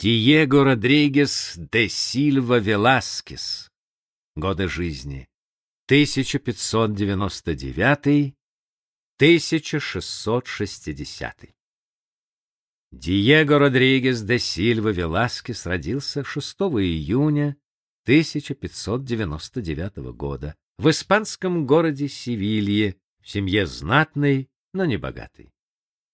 Диего Родригес де Сильва Веласкес. Годы жизни 1599-1660. Диего Родригес де Сильва Веласкес родился 6 июня 1599 года в испанском городе Севилье в семье знатной, но не богатой.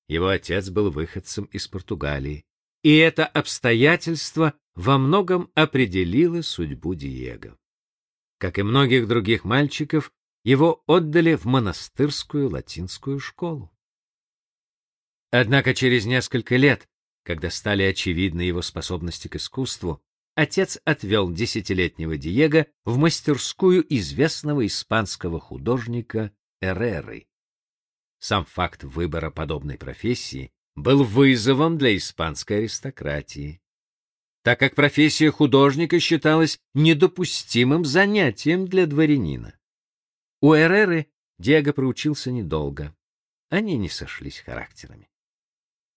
Его отец был выходцем из Португалии, и это обстоятельство во многом определило судьбу Диего. Как и многих других мальчиков, его отдали в монастырскую латинскую школу. Однако через несколько лет, когда стали очевидны его способности к искусству, отец отвел десятилетнего Диего в мастерскую известного испанского художника Эреры. Сам факт выбора подобной профессии был вызовом для испанской аристократии, так как профессия художника считалась недопустимым занятием для дворянина. У Эреры Диего проучился недолго. Они не сошлись характерами.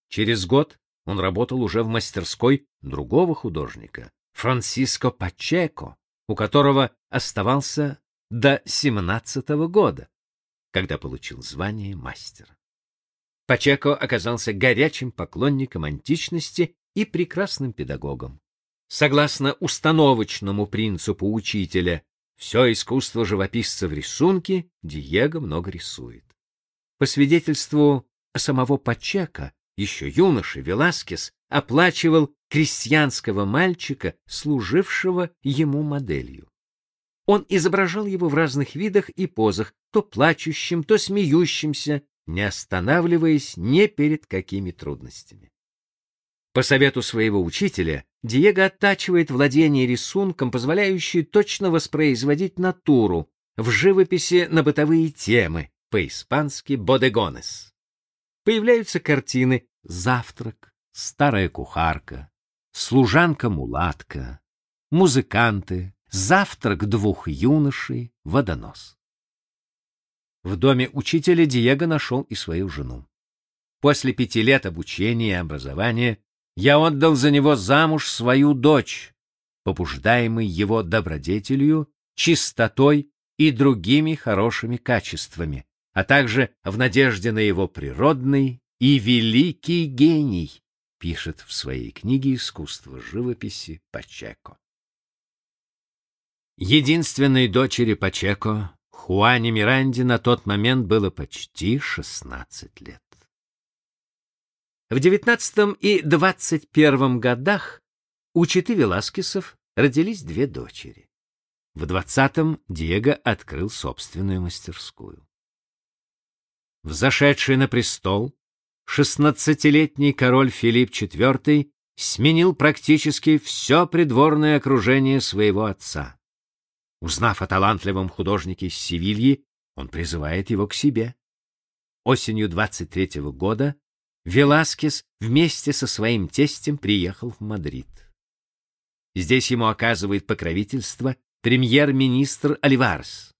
Через год он работал уже в мастерской другого художника, Франсиско Пачеко, у которого оставался до семнадцатого года, когда получил звание мастера. Пачеко оказался горячим поклонником античности и прекрасным педагогом. Согласно установочному принципу учителя, все искусство живописца в рисунке Диего много рисует. По свидетельству самого Пачека, еще юноши Веласкес оплачивал крестьянского мальчика, служившего ему моделью. Он изображал его в разных видах и позах, то плачущим, то смеющимся, не останавливаясь ни перед какими трудностями. По совету своего учителя, Диего оттачивает владение рисунком, позволяющее точно воспроизводить натуру в живописи на бытовые темы, по-испански «бодегонес» появляются картины «Завтрак», «Старая кухарка», «Служанка-мулатка», «Музыканты», «Завтрак двух юношей», «Водонос». В доме учителя Диего нашел и свою жену. После пяти лет обучения и образования я отдал за него замуж свою дочь, побуждаемый его добродетелью, чистотой и другими хорошими качествами, а также в надежде на его природный и великий гений, пишет в своей книге «Искусство живописи» Пачеко. Единственной дочери Пачеко, Хуане Миранде, на тот момент было почти 16 лет. В XIX и XXI годах у Читы Веласкесов родились две дочери. В 20-м Диего открыл собственную мастерскую взошедший на престол, шестнадцатилетний король Филипп IV сменил практически все придворное окружение своего отца. Узнав о талантливом художнике из Севильи, он призывает его к себе. Осенью 23 -го года Веласкес вместе со своим тестем приехал в Мадрид. Здесь ему оказывает покровительство премьер-министр Оливарес.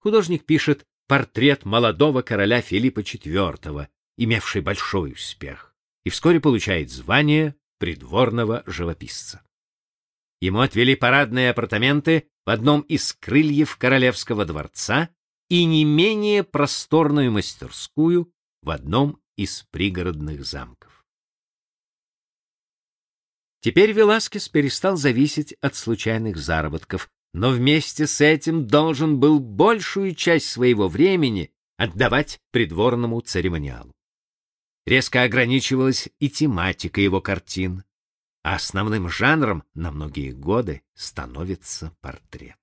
Художник пишет портрет молодого короля Филиппа IV, имевший большой успех, и вскоре получает звание придворного живописца. Ему отвели парадные апартаменты в одном из крыльев королевского дворца и не менее просторную мастерскую в одном из пригородных замков. Теперь Веласкес перестал зависеть от случайных заработков но вместе с этим должен был большую часть своего времени отдавать придворному церемониалу. Резко ограничивалась и тематика его картин, а основным жанром на многие годы становится портрет.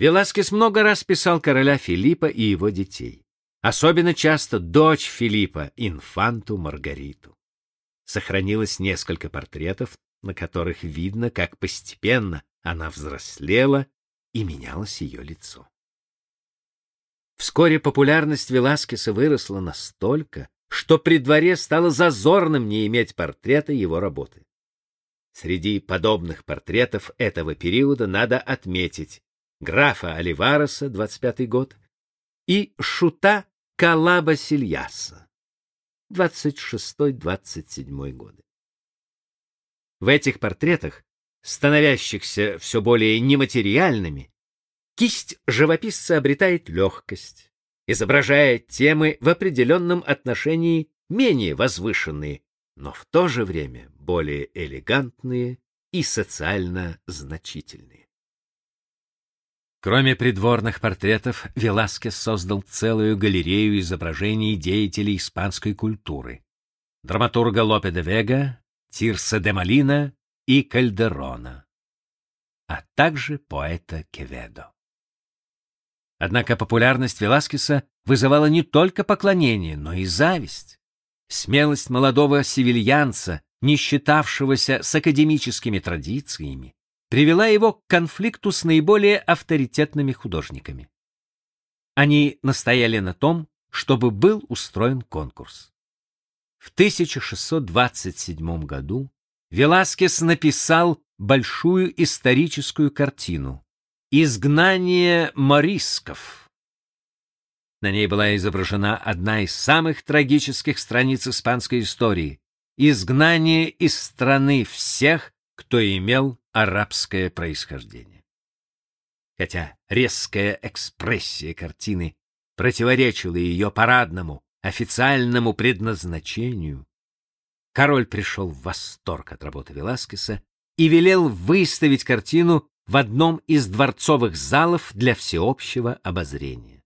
Веласкес много раз писал короля Филиппа и его детей, особенно часто дочь Филиппа, инфанту Маргариту. Сохранилось несколько портретов, на которых видно, как постепенно она взрослела, и менялось ее лицо. Вскоре популярность Веласкеса выросла настолько, что при дворе стало зазорным не иметь портрета его работы. Среди подобных портретов этого периода надо отметить графа Оливареса, 25 год, и шута Калаба Сильяса, 26-27 годы. В этих портретах, становящихся все более нематериальными, кисть живописца обретает легкость, изображая темы в определенном отношении менее возвышенные, но в то же время более элегантные и социально значительные. Кроме придворных портретов, Веласкес создал целую галерею изображений деятелей испанской культуры. Драматурга Лопе де Вега, Тирса де Малина и Кальдерона, а также поэта Кеведо. Однако популярность Веласкеса вызывала не только поклонение, но и зависть. Смелость молодого севильянца, не считавшегося с академическими традициями, привела его к конфликту с наиболее авторитетными художниками. Они настояли на том, чтобы был устроен конкурс. В 1627 году Веласкес написал большую историческую картину Изгнание морисков. На ней была изображена одна из самых трагических страниц испанской истории изгнание из страны всех, кто имел арабское происхождение. Хотя резкая экспрессия картины противоречила ее парадному, официальному предназначению, король пришел в восторг от работы Веласкеса и велел выставить картину в одном из дворцовых залов для всеобщего обозрения.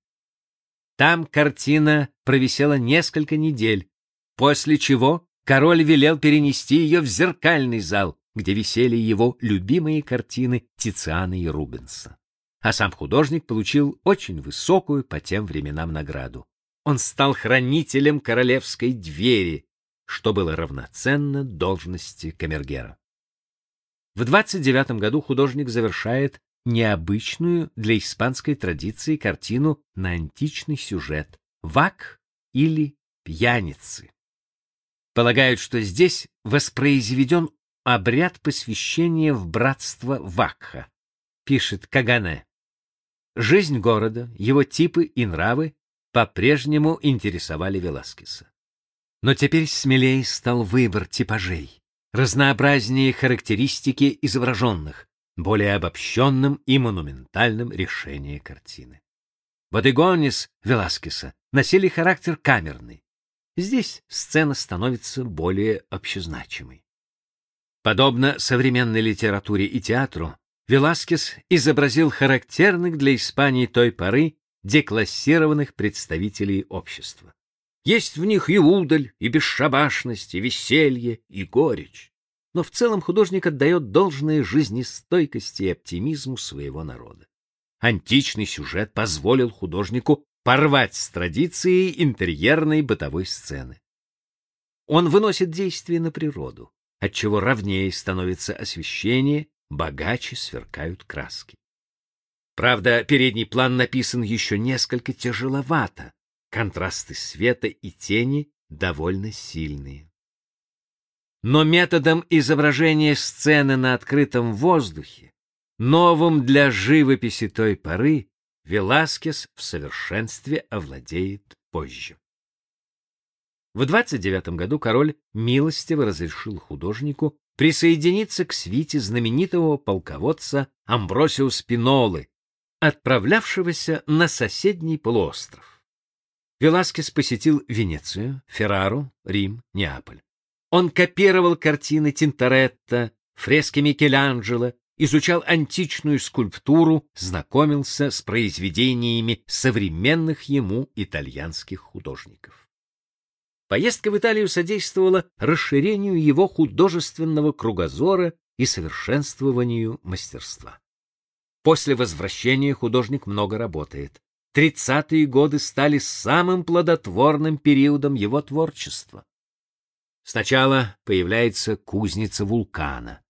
Там картина провисела несколько недель, после чего король велел перенести ее в зеркальный зал, где висели его любимые картины Тициана и Рубенса. А сам художник получил очень высокую по тем временам награду. Он стал хранителем королевской двери, что было равноценно должности камергера. В 29 году художник завершает необычную для испанской традиции картину на античный сюжет «Вак» или «Пьяницы». Полагают, что здесь воспроизведен обряд посвящения в братство Вакха, пишет Кагане. Жизнь города, его типы и нравы по-прежнему интересовали Веласкеса. Но теперь смелее стал выбор типажей разнообразнее характеристики изображенных, более обобщенным и монументальным решение картины. Бодегонис Веласкеса носили характер камерный. Здесь сцена становится более общезначимой. Подобно современной литературе и театру, Веласкес изобразил характерных для Испании той поры деклассированных представителей общества. Есть в них и удаль, и бесшабашность, и веселье, и горечь. Но в целом художник отдает должное жизнестойкости и оптимизму своего народа. Античный сюжет позволил художнику порвать с традицией интерьерной бытовой сцены. Он выносит действие на природу, отчего ровнее становится освещение, богаче сверкают краски. Правда, передний план написан еще несколько тяжеловато, контрасты света и тени довольно сильные. Но методом изображения сцены на открытом воздухе, новым для живописи той поры, Веласкес в совершенстве овладеет позже. В 29 году король милостиво разрешил художнику присоединиться к свите знаменитого полководца Амбросио Спинолы, отправлявшегося на соседний полуостров. Веласкес посетил Венецию, Феррару, Рим, Неаполь. Он копировал картины Тинторетто, фрески Микеланджело, изучал античную скульптуру, знакомился с произведениями современных ему итальянских художников. Поездка в Италию содействовала расширению его художественного кругозора и совершенствованию мастерства. После возвращения художник много работает. Тридцатые годы стали самым плодотворным периодом его творчества. Сначала появляется кузница вулкана,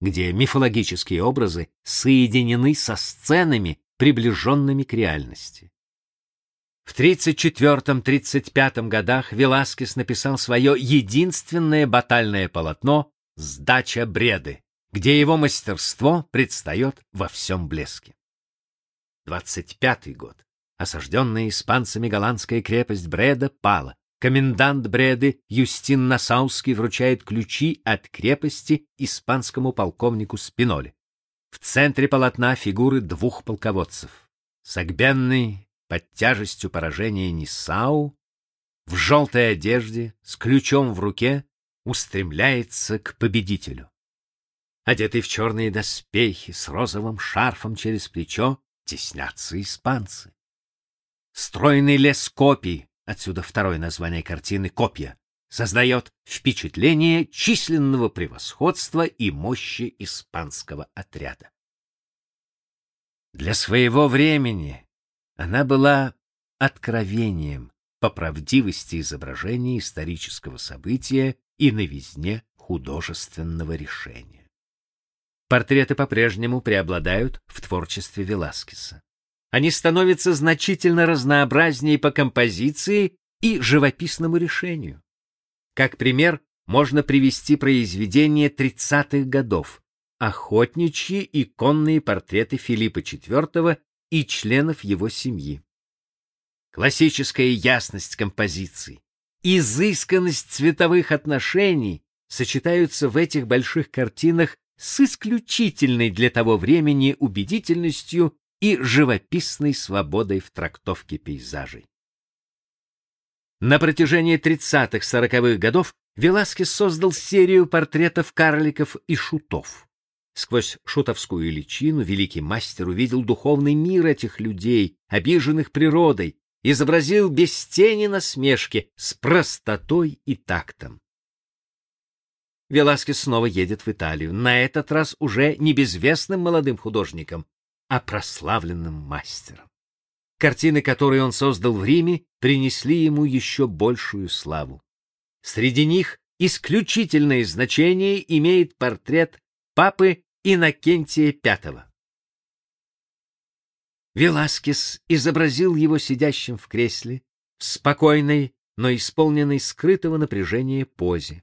где мифологические образы соединены со сценами, приближенными к реальности. В 34-35 годах Веласкес написал свое единственное батальное полотно «Сдача бреды», где его мастерство предстает во всем блеске. 25 год. Осажденная испанцами голландская крепость Бреда пала. комендант Бреды Юстин Насауский вручает ключи от крепости испанскому полковнику Спиноле. В центре полотна фигуры двух полководцев. Согбенный под тяжестью поражения Нисау в желтой одежде с ключом в руке устремляется к победителю. Одетый в черные доспехи с розовым шарфом через плечо теснятся испанцы. Стройный лес копий, отсюда второе название картины «Копья», создает впечатление численного превосходства и мощи испанского отряда. Для своего времени она была откровением по правдивости изображения исторического события и новизне художественного решения. Портреты по-прежнему преобладают в творчестве Веласкеса. Они становятся значительно разнообразнее по композиции и живописному решению. Как пример можно привести произведения 30-х годов, охотничьи и конные портреты Филиппа IV и членов его семьи. Классическая ясность композиции, изысканность цветовых отношений сочетаются в этих больших картинах с исключительной для того времени убедительностью и живописной свободой в трактовке пейзажей. На протяжении 30-40-х годов Веласкес создал серию портретов карликов и шутов. Сквозь шутовскую личину великий мастер увидел духовный мир этих людей, обиженных природой, изобразил без тени насмешки, с простотой и тактом. Веласкес снова едет в Италию, на этот раз уже не безвестным молодым художником, а прославленным мастером. Картины, которые он создал в Риме, принесли ему еще большую славу. Среди них исключительное значение имеет портрет папы Иннокентия V. Веласкес изобразил его сидящим в кресле, в спокойной, но исполненной скрытого напряжения позе.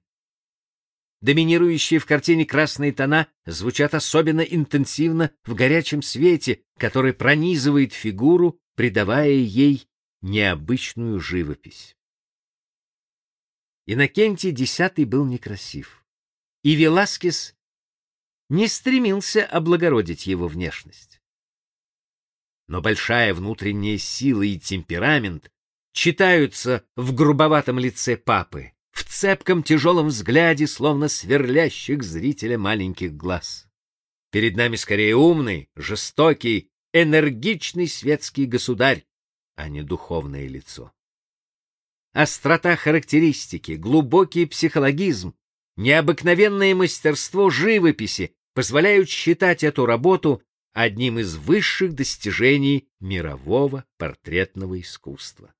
Доминирующие в картине красные тона звучат особенно интенсивно в горячем свете, который пронизывает фигуру, придавая ей необычную живопись. Иннокентий X был некрасив, и Веласкес не стремился облагородить его внешность но большая внутренняя сила и темперамент читаются в грубоватом лице папы, в цепком тяжелом взгляде, словно сверлящих зрителя маленьких глаз. Перед нами скорее умный, жестокий, энергичный светский государь, а не духовное лицо. Острота характеристики, глубокий психологизм, необыкновенное мастерство живописи позволяют считать эту работу одним из высших достижений мирового портретного искусства.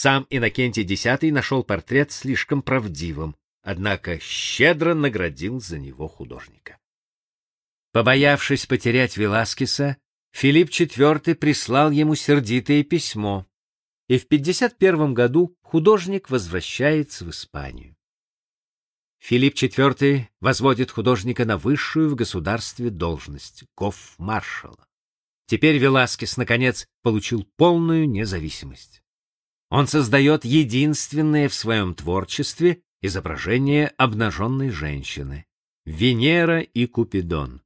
Сам Иннокентий X нашел портрет слишком правдивым, однако щедро наградил за него художника. Побоявшись потерять Веласкеса, Филипп IV прислал ему сердитое письмо, и в 51 году художник возвращается в Испанию. Филипп IV возводит художника на высшую в государстве должность гофмаршала. Теперь Веласкес наконец получил полную независимость. Он создает единственное в своем творчестве изображение обнаженной женщины Венера и Купидон.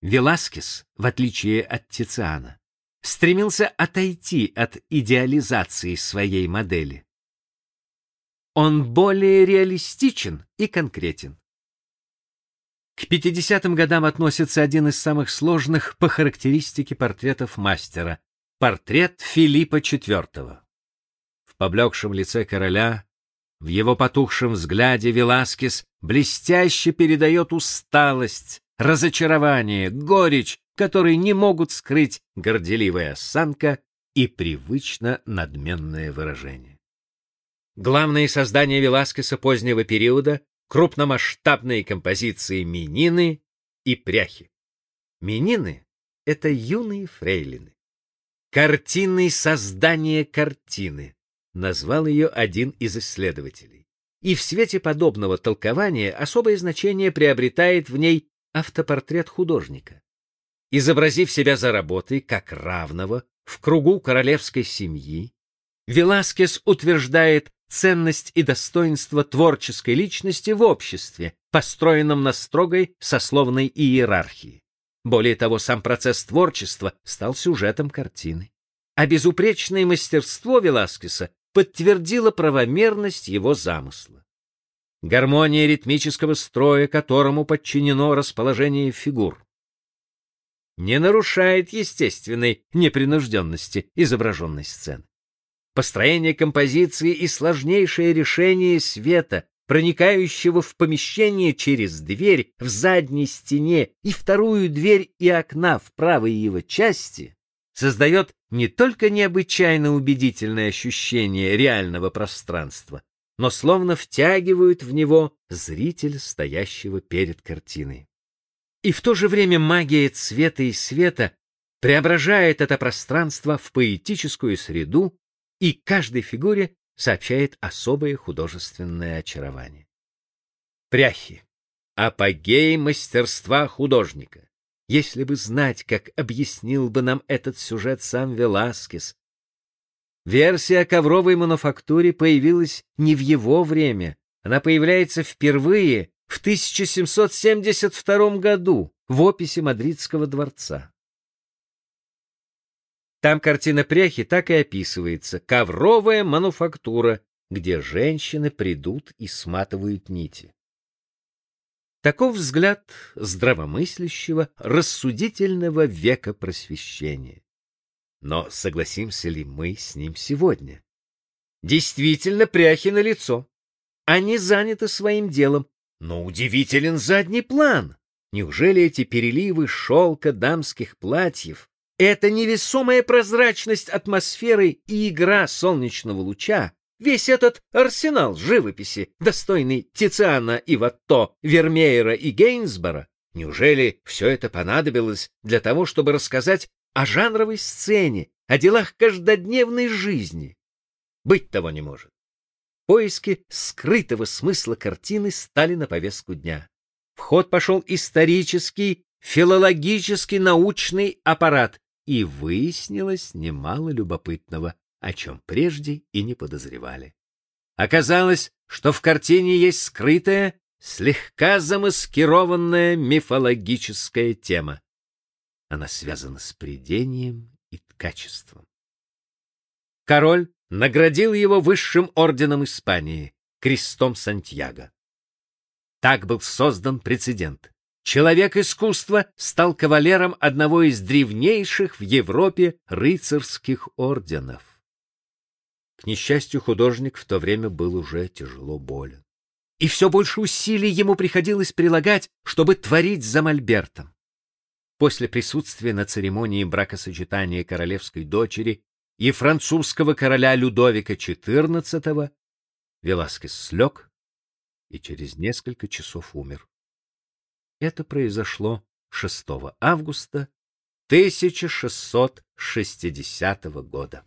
Веласкес, в отличие от Тициана, стремился отойти от идеализации своей модели. Он более реалистичен и конкретен. К 50-м годам относится один из самых сложных по характеристике портретов мастера портрет Филиппа IV. Поблекшем лице короля, в его потухшем взгляде Веласкес блестяще передает усталость, разочарование, горечь, которые не могут скрыть горделивая осанка и привычно надменное выражение. Главные создания Веласкеса позднего периода — крупномасштабные композиции Минины и Пряхи. Минины — это юные фрейлины. «Картины создания картины», — назвал ее один из исследователей. И в свете подобного толкования особое значение приобретает в ней автопортрет художника. Изобразив себя за работой как равного в кругу королевской семьи, Веласкес утверждает ценность и достоинство творческой личности в обществе, построенном на строгой сословной иерархии. Более того, сам процесс творчества стал сюжетом картины. А безупречное мастерство Веласкеса подтвердило правомерность его замысла. Гармония ритмического строя, которому подчинено расположение фигур, не нарушает естественной непринужденности изображенной сцены. Построение композиции и сложнейшее решение света, проникающего в помещение через дверь в задней стене и вторую дверь и окна в правой его части, создает не только необычайно убедительное ощущение реального пространства, но словно втягивают в него зрителя, стоящего перед картиной. И в то же время магия цвета и света преображает это пространство в поэтическую среду и каждой фигуре сообщает особое художественное очарование. Пряхи. Апогей мастерства художника. Если бы знать, как объяснил бы нам этот сюжет сам Веласкес. Версия о ковровой мануфактуре появилась не в его время. Она появляется впервые в 1772 году в описи Мадридского дворца. Там картина пряхи так и описывается: ковровая мануфактура, где женщины придут и сматывают нити. Таков взгляд здравомыслящего, рассудительного века просвещения. Но согласимся ли мы с ним сегодня? Действительно, пряхи на лицо. Они заняты своим делом, но удивителен задний план. Неужели эти переливы шелка дамских платьев эта невесомая прозрачность атмосферы и игра солнечного луча, весь этот арсенал живописи, достойный Тициана и Ватто, Вермеера и Гейнсбора, неужели все это понадобилось для того, чтобы рассказать о жанровой сцене, о делах каждодневной жизни? Быть того не может. Поиски скрытого смысла картины стали на повестку дня. В ход пошел исторический, филологический, научный аппарат, и выяснилось немало любопытного, о чем прежде и не подозревали. Оказалось, что в картине есть скрытая, слегка замаскированная мифологическая тема. Она связана с придением и ткачеством. Король наградил его высшим орденом Испании, крестом Сантьяго. Так был создан прецедент. Человек искусства стал кавалером одного из древнейших в Европе рыцарских орденов. К несчастью, художник в то время был уже тяжело болен. И все больше усилий ему приходилось прилагать, чтобы творить за мольбертом. После присутствия на церемонии бракосочетания королевской дочери и французского короля Людовика XIV Веласкес слег и через несколько часов умер. Это произошло 6 августа 1660 года.